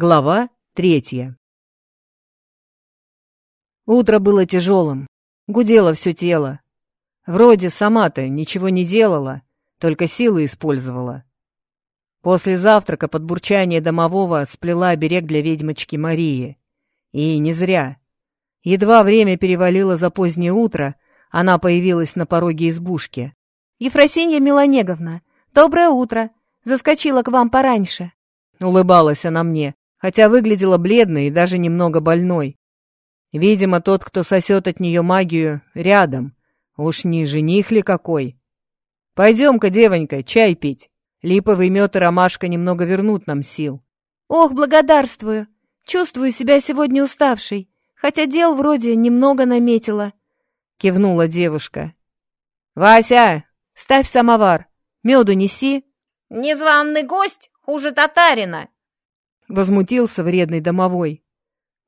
Глава третья Утро было тяжелым, гудело все тело. Вроде сама-то ничего не делала, только силы использовала. После завтрака под бурчание домового сплела берег для ведьмочки Марии. И не зря. Едва время перевалило за позднее утро, она появилась на пороге избушки. «Ефросинья Милонеговна, доброе утро! Заскочила к вам пораньше!» Улыбалась она мне, хотя выглядела бледной и даже немного больной. Видимо, тот, кто сосет от нее магию, рядом. Уж не жених ли какой? Пойдем-ка, девонька, чай пить. Липовый мед и ромашка немного вернут нам сил. Ох, благодарствую. Чувствую себя сегодня уставшей, хотя дел вроде немного наметила. Кивнула девушка. Вася, ставь самовар. Меду неси. Незваный гость хуже татарина. Возмутился вредный домовой.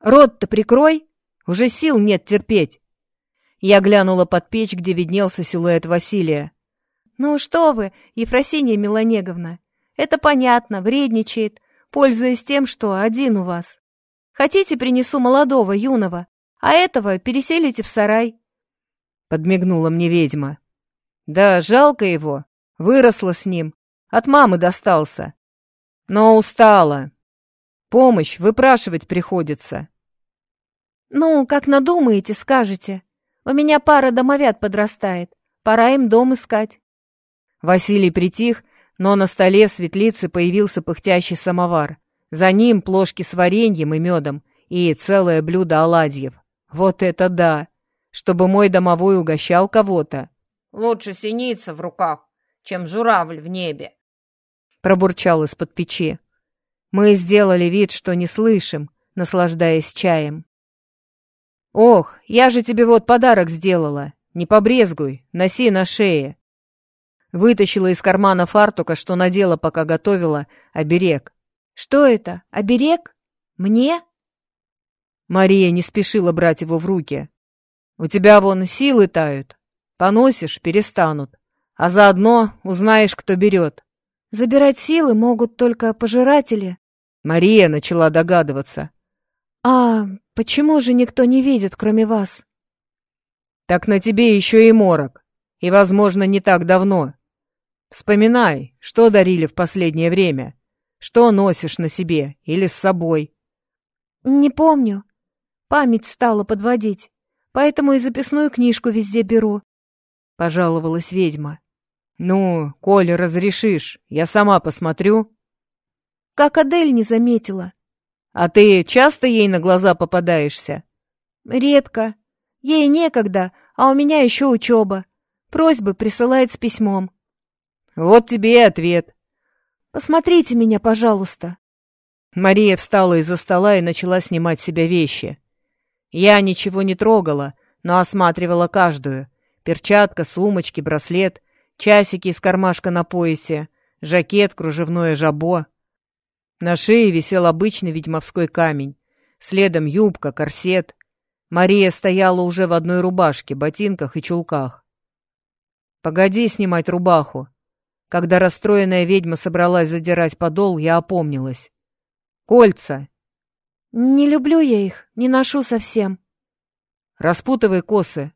Рот-то прикрой. Уже сил нет терпеть. Я глянула под печь, где виднелся силуэт Василия. «Ну что вы, Ефросинья Милонеговна, это понятно, вредничает, пользуясь тем, что один у вас. Хотите, принесу молодого, юного, а этого переселите в сарай?» Подмигнула мне ведьма. «Да, жалко его, выросла с ним, от мамы достался. Но устала. Помощь выпрашивать приходится. «Ну, как надумаете, скажете. У меня пара домовят подрастает. Пора им дом искать». Василий притих, но на столе в светлице появился пыхтящий самовар. За ним плошки с вареньем и медом и целое блюдо оладьев. Вот это да! Чтобы мой домовой угощал кого-то. «Лучше синица в руках, чем журавль в небе», — пробурчал из-под печи. Мы сделали вид, что не слышим, наслаждаясь чаем. «Ох, я же тебе вот подарок сделала. Не побрезгуй, носи на шее». Вытащила из кармана фартука, что надела, пока готовила, оберег. «Что это? Оберег? Мне?» Мария не спешила брать его в руки. «У тебя вон силы тают. Поносишь — перестанут. А заодно узнаешь, кто берет». «Забирать силы могут только пожиратели». Мария начала догадываться. «А почему же никто не видит, кроме вас?» «Так на тебе еще и морок. И, возможно, не так давно. Вспоминай, что дарили в последнее время. Что носишь на себе или с собой?» «Не помню. Память стала подводить, поэтому и записную книжку везде беру», — пожаловалась ведьма. «Ну, коли разрешишь, я сама посмотрю». «Как Адель не заметила», а ты часто ей на глаза попадаешься? Редко. Ей некогда, а у меня еще учеба. Просьбы присылает с письмом. Вот тебе и ответ. Посмотрите меня, пожалуйста. Мария встала из-за стола и начала снимать с себя вещи. Я ничего не трогала, но осматривала каждую. Перчатка, сумочки, браслет, часики из кармашка на поясе, жакет, кружевное жабо. На шее висел обычный ведьмовской камень. Следом юбка, корсет. Мария стояла уже в одной рубашке, ботинках и чулках. «Погоди снимать рубаху». Когда расстроенная ведьма собралась задирать подол, я опомнилась. «Кольца!» «Не люблю я их, не ношу совсем». «Распутывай косы».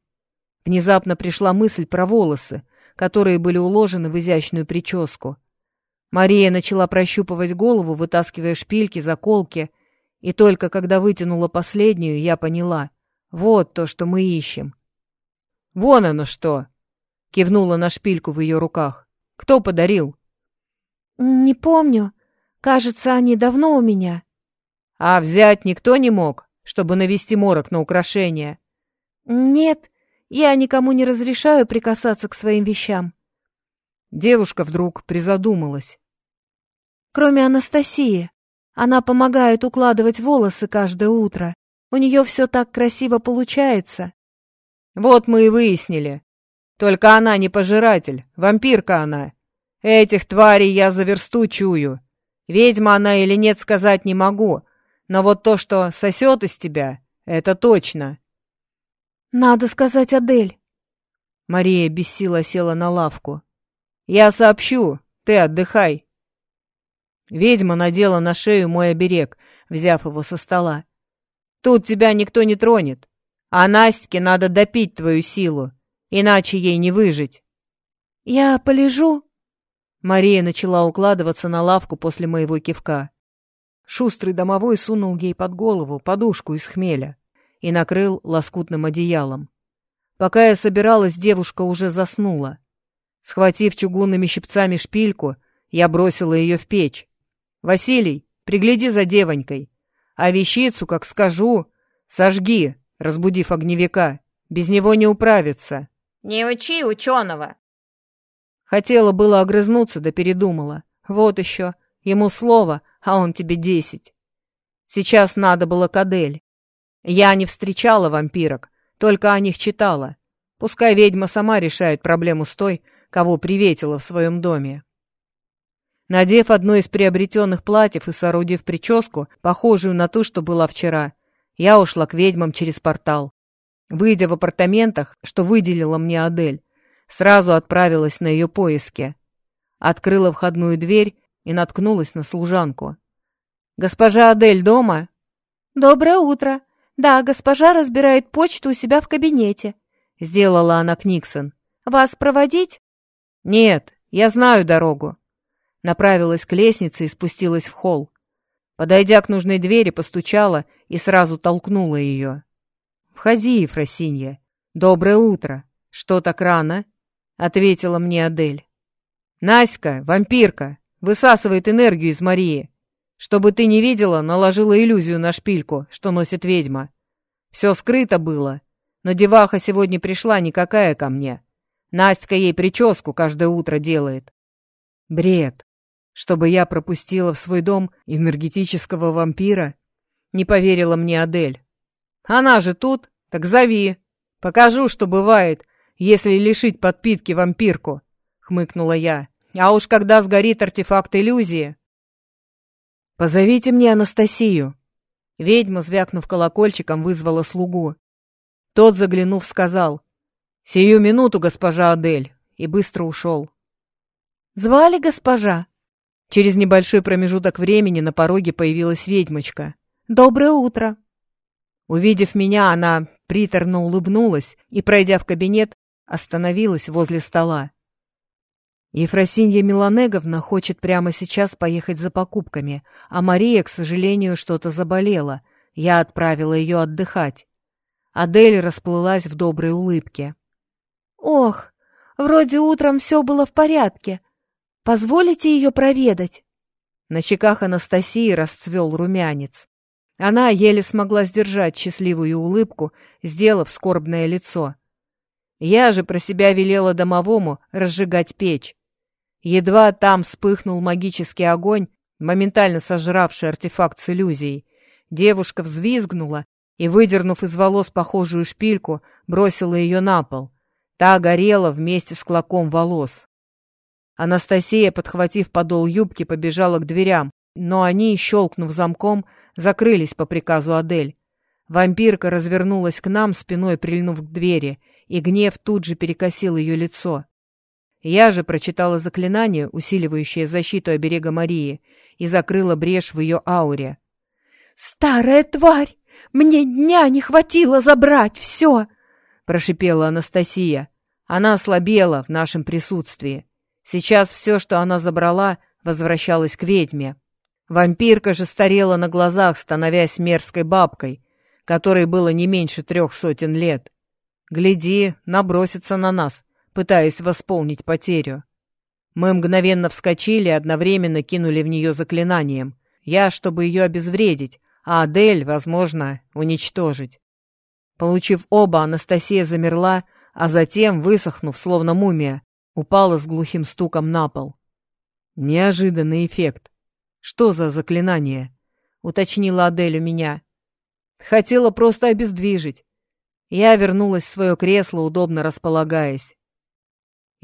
Внезапно пришла мысль про волосы, которые были уложены в изящную прическу. Мария начала прощупывать голову, вытаскивая шпильки, заколки, и только когда вытянула последнюю, я поняла. Вот то, что мы ищем. «Вон оно что!» — кивнула на шпильку в ее руках. «Кто подарил?» «Не помню. Кажется, они давно у меня». «А взять никто не мог, чтобы навести морок на украшение?» «Нет, я никому не разрешаю прикасаться к своим вещам». Девушка вдруг призадумалась. Кроме Анастасии. Она помогает укладывать волосы каждое утро. У нее все так красиво получается. Вот мы и выяснили. Только она не пожиратель, вампирка она. Этих тварей я за версту чую. Ведьма она или нет сказать не могу, но вот то, что сосет из тебя, это точно. Надо сказать Адель. Мария без сил села на лавку. Я сообщу, ты отдыхай. Ведьма надела на шею мой оберег, взяв его со стола. «Тут тебя никто не тронет, а Настке надо допить твою силу, иначе ей не выжить». «Я полежу?» Мария начала укладываться на лавку после моего кивка. Шустрый домовой сунул ей под голову подушку из хмеля и накрыл лоскутным одеялом. Пока я собиралась, девушка уже заснула. Схватив чугунными щипцами шпильку, я бросила ее в печь. «Василий, пригляди за девонькой, а вещицу, как скажу, сожги, разбудив огневика. Без него не управиться». «Не учи ученого!» Хотела было огрызнуться, да передумала. Вот еще, ему слово, а он тебе десять. Сейчас надо было кадель. Я не встречала вампирок, только о них читала. Пускай ведьма сама решает проблему с той, кого приветила в своем доме. Надев одно из приобретенных платьев и соорудив прическу, похожую на ту, что была вчера, я ушла к ведьмам через портал. Выйдя в апартаментах, что выделила мне Адель, Сразу отправилась на ее поиски. Открыла входную дверь и наткнулась на служанку. «Госпожа Адель дома?» «Доброе утро. Да, госпожа разбирает почту у себя в кабинете», — сделала она Книксон. «Вас проводить?» «Нет, я знаю дорогу». Направилась к лестнице и спустилась в холл. Подойдя к нужной двери, постучала и сразу толкнула ее. «Входи, Ефросинья. Доброе утро. Что так рано?» — ответила мне Адель. «Наська, вампирка, высасывает энергию из Марии. Чтобы ты не видела, наложила иллюзию на шпильку, что носит ведьма. Все скрыто было, но деваха сегодня пришла никакая ко мне. Настя ей прическу каждое утро делает. Бред. Чтобы я пропустила в свой дом энергетического вампира? Не поверила мне Адель. Она же тут, так зови. Покажу, что бывает, если лишить подпитки вампирку», — хмыкнула я. «А уж когда сгорит артефакт иллюзии...» «Позовите мне Анастасию». Ведьма, звякнув колокольчиком, вызвала слугу. Тот, заглянув, сказал «Сию минуту, госпожа Адель», и быстро ушел. «Звали госпожа?» Через небольшой промежуток времени на пороге появилась ведьмочка. «Доброе утро!» Увидев меня, она приторно улыбнулась и, пройдя в кабинет, остановилась возле стола. Ефросинья Миланеговна хочет прямо сейчас поехать за покупками, а Мария, к сожалению, что-то заболела. Я отправила ее отдыхать. Адель расплылась в доброй улыбке. «Ох, вроде утром все было в порядке. Позволите ее проведать?» На щеках Анастасии расцвел румянец. Она еле смогла сдержать счастливую улыбку, сделав скорбное лицо. Я же про себя велела домовому разжигать печь. Едва там вспыхнул магический огонь, моментально сожравший артефакт с иллюзией, девушка взвизгнула и, выдернув из волос похожую шпильку, бросила ее на пол. Та горела вместе с клоком волос. Анастасия, подхватив подол юбки, побежала к дверям, но они, щелкнув замком, закрылись по приказу Адель. Вампирка развернулась к нам, спиной прильнув к двери — и гнев тут же перекосил ее лицо. Я же прочитала заклинание, усиливающее защиту оберега Марии, и закрыла брешь в ее ауре. «Старая тварь! Мне дня не хватило забрать все!» — прошипела Анастасия. Она ослабела в нашем присутствии. Сейчас все, что она забрала, возвращалось к ведьме. Вампирка же старела на глазах, становясь мерзкой бабкой, которой было не меньше трех сотен лет. Гляди, набросится на нас, пытаясь восполнить потерю. Мы мгновенно вскочили и одновременно кинули в нее заклинанием. Я, чтобы ее обезвредить, а Адель, возможно, уничтожить. Получив оба, Анастасия замерла, а затем, высохнув, словно мумия, упала с глухим стуком на пол. Неожиданный эффект. Что за заклинание? Уточнила Адель у меня. Хотела просто обездвижить. Я вернулась в свое кресло, удобно располагаясь.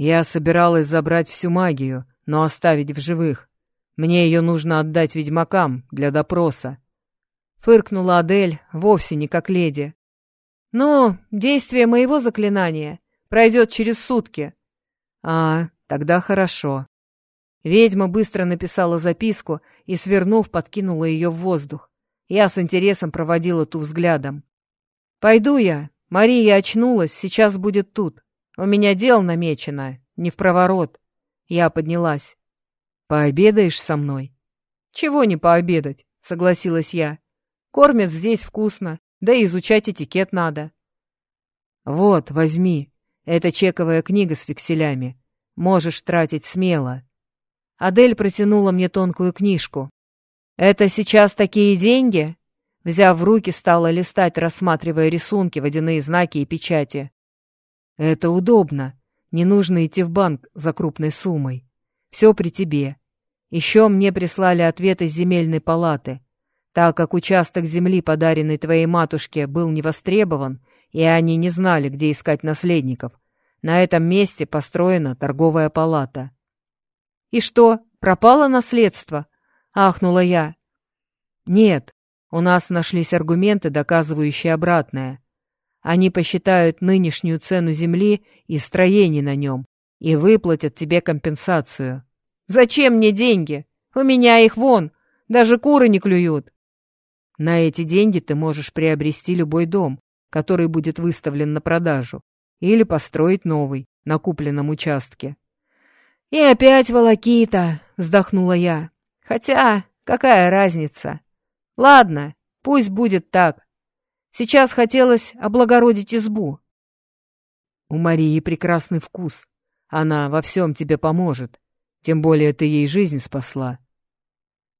Я собиралась забрать всю магию, но оставить в живых. Мне ее нужно отдать ведьмакам для допроса. Фыркнула Адель, вовсе не как леди. «Ну, действие моего заклинания пройдет через сутки». «А, тогда хорошо». Ведьма быстро написала записку и, свернув, подкинула ее в воздух. Я с интересом проводила ту взглядом. «Пойду я. Мария очнулась, сейчас будет тут. У меня дело намечено, не в проворот». Я поднялась. «Пообедаешь со мной?» «Чего не пообедать?» — согласилась я. «Кормят здесь вкусно, да и изучать этикет надо». «Вот, возьми. Это чековая книга с векселями. Можешь тратить смело». Адель протянула мне тонкую книжку. «Это сейчас такие деньги?» Взяв в руки, стала листать, рассматривая рисунки, водяные знаки и печати. «Это удобно. Не нужно идти в банк за крупной суммой. Все при тебе. Еще мне прислали ответ из земельной палаты. Так как участок земли, подаренный твоей матушке, был не востребован, и они не знали, где искать наследников, на этом месте построена торговая палата». «И что, пропало наследство?» — ахнула я. «Нет, у нас нашлись аргументы, доказывающие обратное. Они посчитают нынешнюю цену земли и строений на нем и выплатят тебе компенсацию». «Зачем мне деньги? У меня их вон, даже куры не клюют». На эти деньги ты можешь приобрести любой дом, который будет выставлен на продажу, или построить новый на купленном участке. «И опять волокита!» — вздохнула я. «Хотя, какая разница? Ладно, пусть будет так. Сейчас хотелось облагородить избу». «У Марии прекрасный вкус. Она во всем тебе поможет. Тем более ты ей жизнь спасла».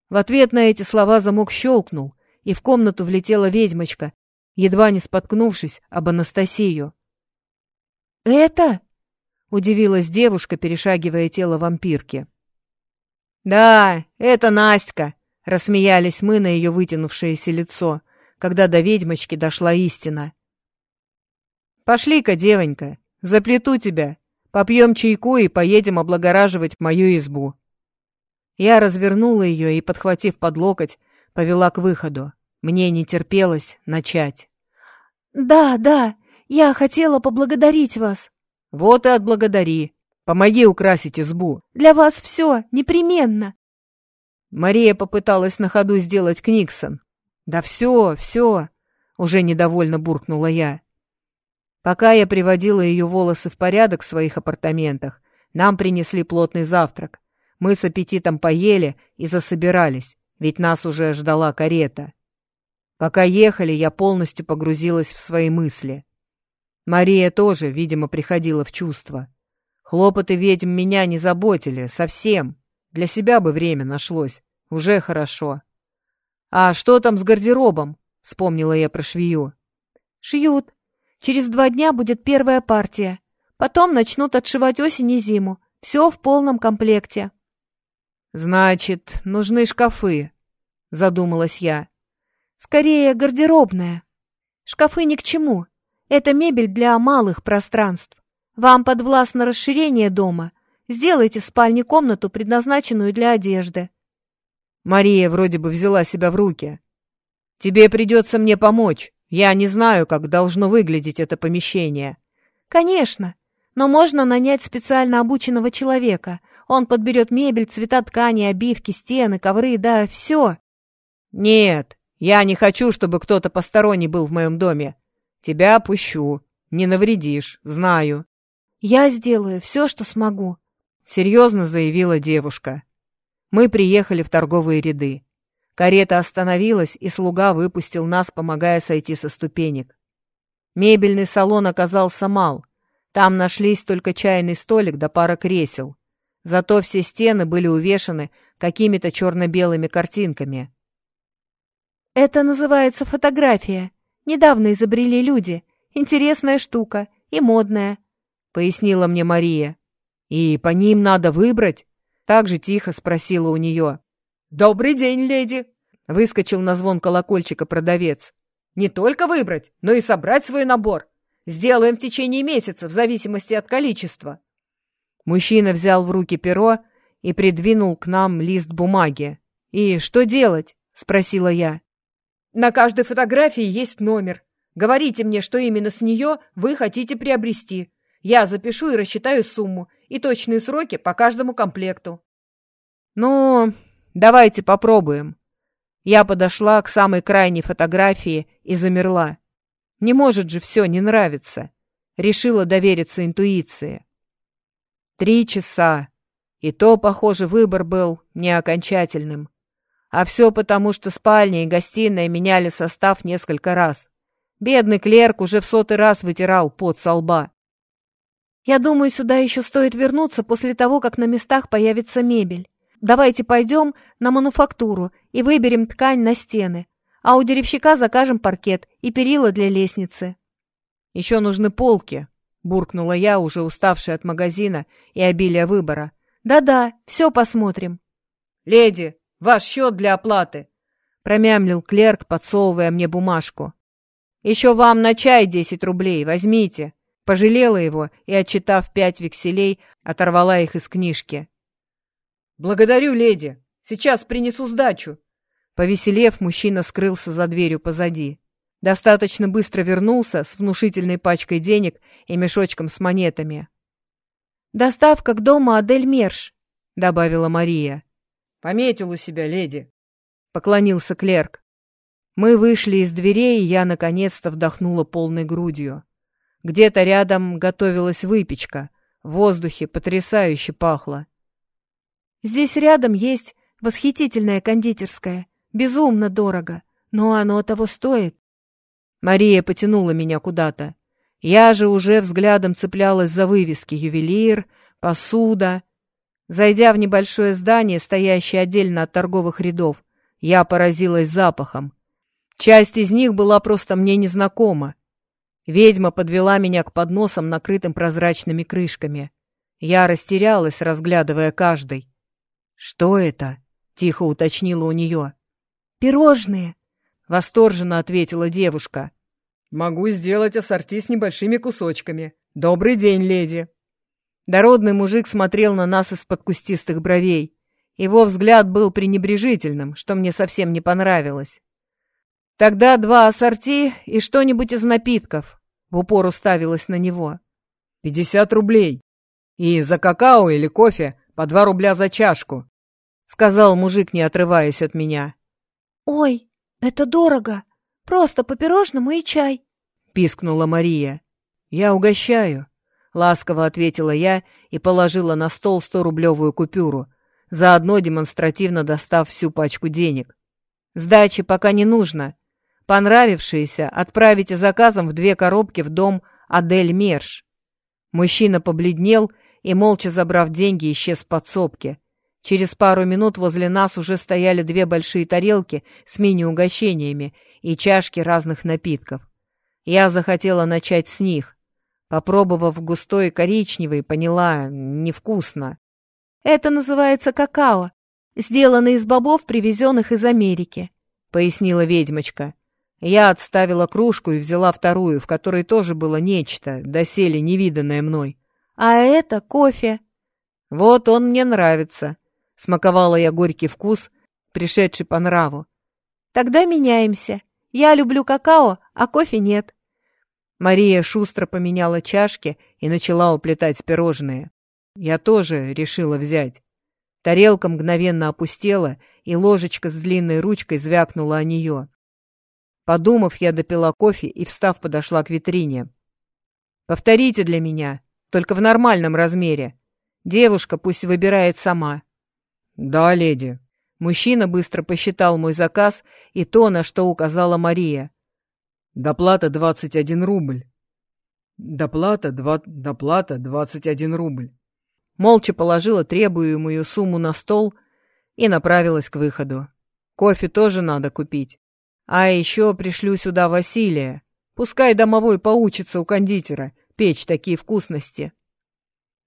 В ответ на эти слова замок щелкнул, и в комнату влетела ведьмочка, едва не споткнувшись об Анастасию. «Это?» — удивилась девушка, перешагивая тело вампирки. «Да, это Настя!» — рассмеялись мы на ее вытянувшееся лицо, когда до ведьмочки дошла истина. «Пошли-ка, девонька, заплету тебя, попьем чайку и поедем облагораживать мою избу». Я развернула ее и, подхватив под локоть, повела к выходу. Мне не терпелось начать. «Да, да, я хотела поблагодарить вас», вот и отблагодари. Помоги украсить избу. Для вас все, непременно. Мария попыталась на ходу сделать Книксон. Да все, все, уже недовольно буркнула я. Пока я приводила ее волосы в порядок в своих апартаментах, нам принесли плотный завтрак. Мы с аппетитом поели и засобирались, ведь нас уже ждала карета. Пока ехали, я полностью погрузилась в свои мысли. Мария тоже, видимо, приходила в чувство. Хлопоты ведьм меня не заботили, совсем. Для себя бы время нашлось. Уже хорошо. «А что там с гардеробом?» — вспомнила я про швею. «Шьют. Через два дня будет первая партия. Потом начнут отшивать осень и зиму. Все в полном комплекте». «Значит, нужны шкафы», — задумалась я. «Скорее, гардеробная. Шкафы ни к чему. Это мебель для малых пространств. Вам подвластно расширение дома. Сделайте в спальне комнату, предназначенную для одежды. Мария вроде бы взяла себя в руки. Тебе придется мне помочь. Я не знаю, как должно выглядеть это помещение. Конечно, но можно нанять специально обученного человека. Он подберет мебель, цвета ткани, обивки, стены, ковры, да, все. Нет, я не хочу, чтобы кто-то посторонний был в моем доме. Тебя опущу. Не навредишь, знаю. Я сделаю все, что смогу. Серьезно заявила девушка. Мы приехали в торговые ряды. Карета остановилась, и слуга выпустил нас, помогая сойти со ступенек. Мебельный салон оказался мал. Там нашлись только чайный столик да пара кресел. Зато все стены были увешаны какими-то черно-белыми картинками. «Это называется фотография», Недавно изобрели люди. Интересная штука и модная», — пояснила мне Мария. «И по ним надо выбрать?» — так же тихо спросила у нее. «Добрый день, леди!» — выскочил на звон колокольчика продавец. «Не только выбрать, но и собрать свой набор. Сделаем в течение месяца, в зависимости от количества». Мужчина взял в руки перо и придвинул к нам лист бумаги. «И что делать?» — спросила я. На каждой фотографии есть номер. Говорите мне, что именно с нее вы хотите приобрести. Я запишу и рассчитаю сумму и точные сроки по каждому комплекту. Ну, давайте попробуем. Я подошла к самой крайней фотографии и замерла. Не может же все не нравиться. Решила довериться интуиции. Три часа. И то, похоже, выбор был не окончательным. А все потому, что спальня и гостиная меняли состав несколько раз. Бедный клерк уже в сотый раз вытирал пот со лба. «Я думаю, сюда еще стоит вернуться после того, как на местах появится мебель. Давайте пойдем на мануфактуру и выберем ткань на стены, а у деревщика закажем паркет и перила для лестницы». «Еще нужны полки», — буркнула я, уже уставшая от магазина и обилия выбора. «Да-да, все посмотрим». «Леди, ваш счет для оплаты», — промямлил клерк, подсовывая мне бумажку. «Еще вам на чай десять рублей, возьмите». Пожалела его и, отчитав пять векселей, оторвала их из книжки. «Благодарю, леди. Сейчас принесу сдачу». Повеселев, мужчина скрылся за дверью позади. Достаточно быстро вернулся с внушительной пачкой денег и мешочком с монетами. «Доставка к дому Адель Мерш», — добавила Мария. «Пометил у себя, леди», — поклонился клерк. Мы вышли из дверей, и я наконец-то вдохнула полной грудью. Где-то рядом готовилась выпечка. В воздухе потрясающе пахло. «Здесь рядом есть восхитительная кондитерская. Безумно дорого, но оно того стоит. Мария потянула меня куда-то. Я же уже взглядом цеплялась за вывески «Ювелир», «Посуда». Зайдя в небольшое здание, стоящее отдельно от торговых рядов, я поразилась запахом. Часть из них была просто мне незнакома. Ведьма подвела меня к подносам, накрытым прозрачными крышками. Я растерялась, разглядывая каждый. «Что это?» — тихо уточнила у нее. «Пирожные», Восторженно ответила девушка. «Могу сделать ассорти с небольшими кусочками. Добрый день, леди!» Дородный мужик смотрел на нас из-под кустистых бровей. Его взгляд был пренебрежительным, что мне совсем не понравилось. «Тогда два ассорти и что-нибудь из напитков», — в упор уставилась на него. «Пятьдесят рублей. И за какао или кофе по два рубля за чашку», — сказал мужик, не отрываясь от меня. «Ой, «Это дорого. Просто по пирожному и чай», — пискнула Мария. «Я угощаю», — ласково ответила я и положила на стол сто-рублевую купюру, заодно демонстративно достав всю пачку денег. «Сдачи пока не нужно. Понравившиеся отправите заказом в две коробки в дом Адель Мерш». Мужчина побледнел и, молча забрав деньги, исчез в подсобке, Через пару минут возле нас уже стояли две большие тарелки с мини-угощениями и чашки разных напитков. Я захотела начать с них. Попробовав густой коричневый, поняла — невкусно. «Это называется какао, сделанный из бобов, привезенных из Америки», — пояснила ведьмочка. Я отставила кружку и взяла вторую, в которой тоже было нечто, доселе невиданное мной. «А это кофе». «Вот он мне нравится», Смаковала я горький вкус, пришедший по нраву. «Тогда меняемся. Я люблю какао, а кофе нет». Мария шустро поменяла чашки и начала уплетать пирожные. Я тоже решила взять. Тарелка мгновенно опустела, и ложечка с длинной ручкой звякнула о нее. Подумав, я допила кофе и, встав, подошла к витрине. «Повторите для меня, только в нормальном размере. Девушка пусть выбирает сама». «Да, леди». Мужчина быстро посчитал мой заказ и то, на что указала Мария. «Доплата двадцать один рубль». «Доплата, два... доплата двадцать один рубль». Молча положила требуемую сумму на стол и направилась к выходу. Кофе тоже надо купить. А еще пришлю сюда Василия. Пускай домовой поучится у кондитера печь такие вкусности.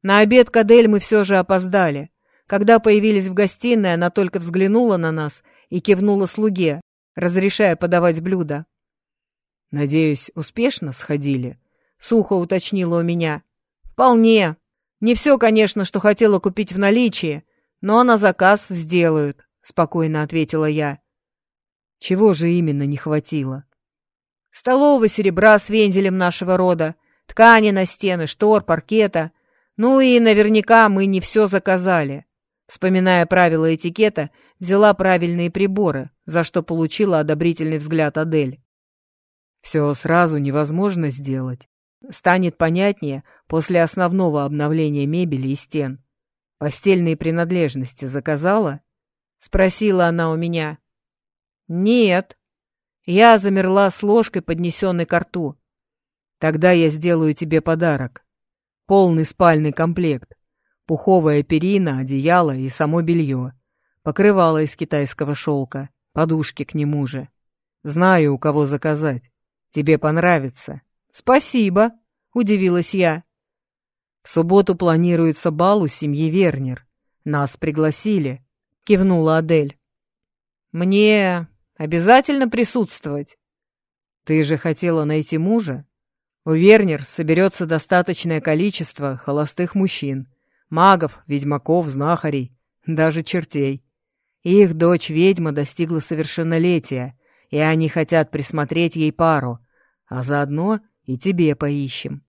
На обед Кадель мы все же опоздали. Когда появились в гостиной, она только взглянула на нас и кивнула слуге, разрешая подавать блюда. «Надеюсь, успешно сходили?» — сухо уточнила у меня. «Вполне. Не все, конечно, что хотела купить в наличии, но на заказ сделают», — спокойно ответила я. «Чего же именно не хватило?» «Столового серебра с вензелем нашего рода, ткани на стены, штор, паркета. Ну и наверняка мы не все заказали. Вспоминая правила этикета, взяла правильные приборы, за что получила одобрительный взгляд Адель. Все сразу невозможно сделать. Станет понятнее после основного обновления мебели и стен. Постельные принадлежности заказала? Спросила она у меня. Нет. Я замерла с ложкой, поднесенной к рту. Тогда я сделаю тебе подарок. Полный спальный комплект. Пуховая перина, одеяло и само белье. Покрывало из китайского шелка, подушки к нему же. Знаю, у кого заказать. Тебе понравится. Спасибо, удивилась я. В субботу планируется бал у семьи Вернер. Нас пригласили, кивнула Адель. Мне обязательно присутствовать. Ты же хотела найти мужа? У Вернер соберется достаточное количество холостых мужчин, магов, ведьмаков, знахарей, даже чертей. Их дочь-ведьма достигла совершеннолетия, и они хотят присмотреть ей пару, а заодно и тебе поищем.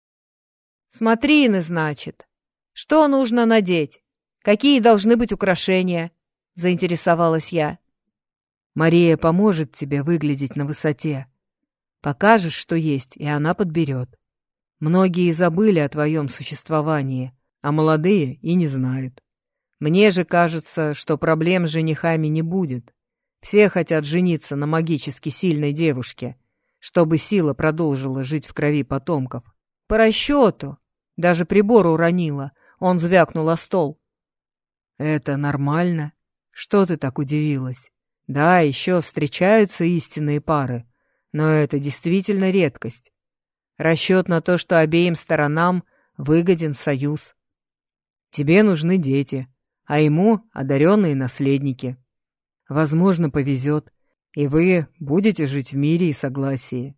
Смотрины, значит. Что нужно надеть? Какие должны быть украшения? Заинтересовалась я. Мария поможет тебе выглядеть на высоте. Покажешь, что есть, и она подберет. Многие забыли о твоем существовании, а молодые и не знают. Мне же кажется, что проблем с женихами не будет. Все хотят жениться на магически сильной девушке, чтобы сила продолжила жить в крови потомков. По расчету. Даже прибор уронила. Он звякнул о стол. Это нормально? Что ты так удивилась? Да, еще встречаются истинные пары, но это действительно редкость. Расчет на то, что обеим сторонам выгоден союз. Тебе нужны дети, а ему одаренные наследники. Возможно, повезет, и вы будете жить в мире и согласии.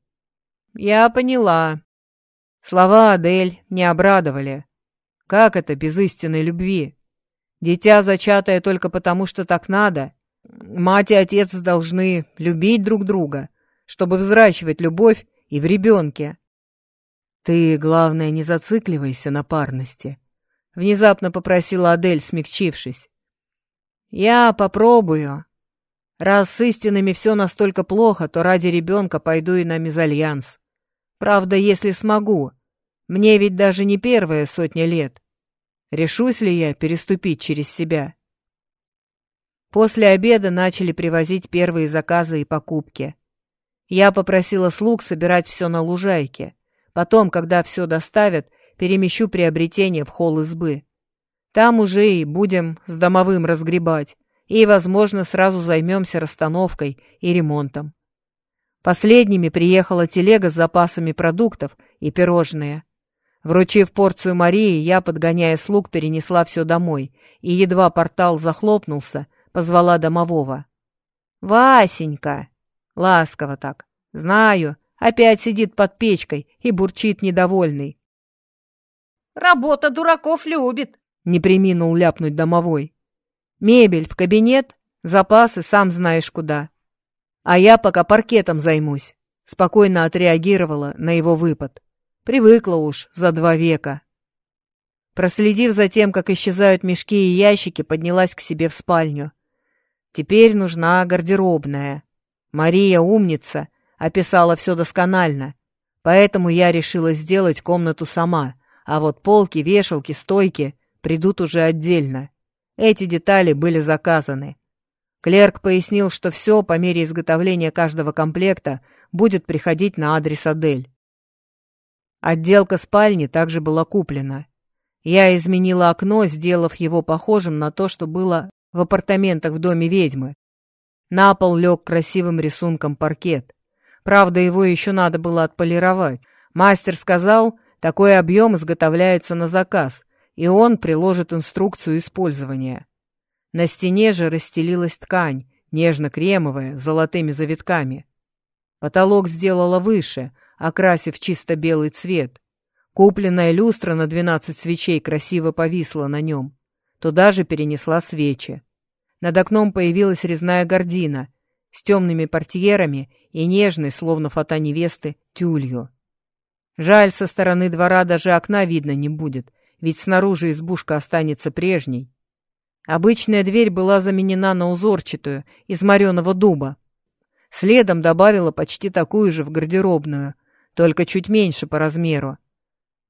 Я поняла. Слова Адель не обрадовали. Как это без истинной любви? Дитя, зачатое только потому, что так надо. Мать и отец должны любить друг друга, чтобы взращивать любовь и в ребенке. Ты, главное, не зацикливайся на парности. Внезапно попросила Адель, смягчившись. Я попробую, Раз с истинами все настолько плохо, то ради ребенка пойду и на мезальянс. Правда, если смогу. Мне ведь даже не первая сотня лет. Решусь ли я переступить через себя? После обеда начали привозить первые заказы и покупки. Я попросила слуг собирать все на лужайке. Потом, когда все доставят, перемещу приобретение в холл избы. Там уже и будем с домовым разгребать и, возможно, сразу займемся расстановкой и ремонтом. Последними приехала телега с запасами продуктов и пирожные. Вручив порцию Марии, я, подгоняя слуг, перенесла все домой, и едва портал захлопнулся, позвала домового. «Васенька!» Ласково так. «Знаю, опять сидит под печкой и бурчит недовольный». «Работа дураков любит!» — не приминул ляпнуть домовой. Мебель в кабинет, запасы сам знаешь куда. А я пока паркетом займусь. Спокойно отреагировала на его выпад. Привыкла уж за два века. Проследив за тем, как исчезают мешки и ящики, поднялась к себе в спальню. Теперь нужна гардеробная. Мария умница, описала все досконально. Поэтому я решила сделать комнату сама, а вот полки, вешалки, стойки придут уже отдельно. Эти детали были заказаны. Клерк пояснил, что все по мере изготовления каждого комплекта будет приходить на адрес Адель. Отделка спальни также была куплена. Я изменила окно, сделав его похожим на то, что было в апартаментах в доме ведьмы. На пол лег красивым рисунком паркет. Правда, его еще надо было отполировать. Мастер сказал, такой объем изготовляется на заказ, и он приложит инструкцию использования. На стене же расстелилась ткань, нежно-кремовая, с золотыми завитками. Потолок сделала выше, окрасив чисто белый цвет. Купленная люстра на двенадцать свечей красиво повисла на нем. Туда же перенесла свечи. Над окном появилась резная гордина с темными портьерами и нежной, словно фата невесты, тюлью. Жаль, со стороны двора даже окна видно не будет, ведь снаружи избушка останется прежней. Обычная дверь была заменена на узорчатую, из мореного дуба. Следом добавила почти такую же в гардеробную, только чуть меньше по размеру.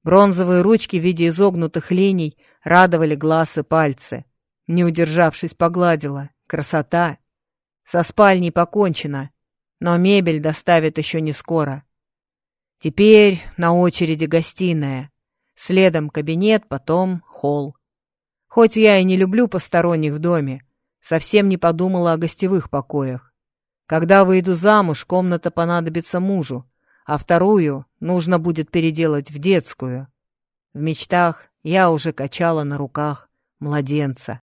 Бронзовые ручки в виде изогнутых линий радовали глаз и пальцы. Не удержавшись, погладила. Красота! Со спальней покончено, но мебель доставят еще не скоро. Теперь на очереди гостиная, следом кабинет, потом холл. Хоть я и не люблю посторонних в доме, совсем не подумала о гостевых покоях. Когда выйду замуж, комната понадобится мужу, а вторую нужно будет переделать в детскую. В мечтах я уже качала на руках младенца.